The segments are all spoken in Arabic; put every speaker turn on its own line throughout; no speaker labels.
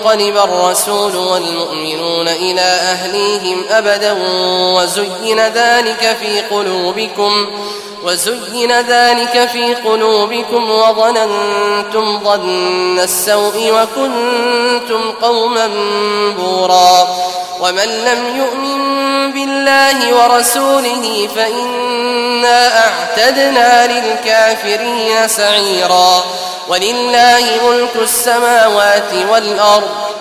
ينقلب الرسول والمؤمنون إلى أهليهم أبدا وزين ذلك في قلوبكم وزين ذلك في قلوبكم وظننتم ظن السوء وكنتم قوما بورا ومن لم يؤمن بالله ورسوله فإنا أعتدنا للكافرين سعيرا. ولله ملك السماوات والأرض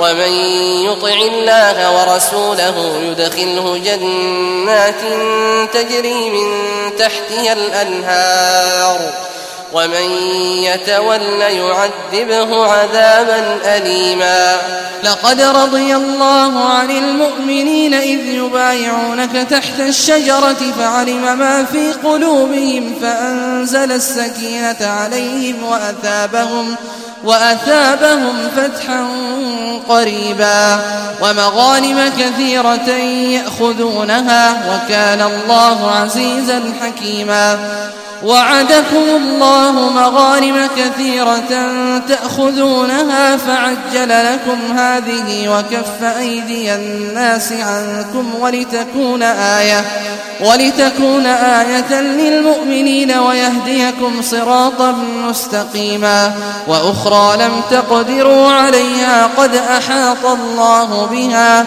ومن يطع الله ورسوله يدخله جنات تجري من تحتها الأنهار. ومن يتول يعذبه عذابا أليما.
لقد رضي الله عن المؤمنين إذ يبايعونك تحت الشجرة فعلم ما في قلوبهم فأنزل السكينة عليهم وأثابهم وأثابهم فتحا قريبا ومغانم كثيرة يأخذونها وكان الله عزيزا حكيما وعدكم الله مغارم كثيرة تأخذونها فعجل لكم هذه وكف أيدي الناس عنكم ولتكون آية ولتكون آية للمؤمنين ويهديكم صراطا مستقيما وأخرى لم تقدروا عليها قد أحاط الله بها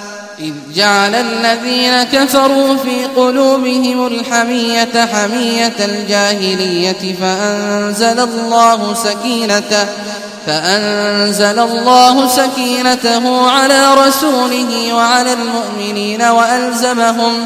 إذ جعل الذين كفروا في قلوبهم الحمية حمية الجاهلية فأنزل الله سكينته فأنزل الله سكينته على رسوله وعلى المؤمنين وألزمهم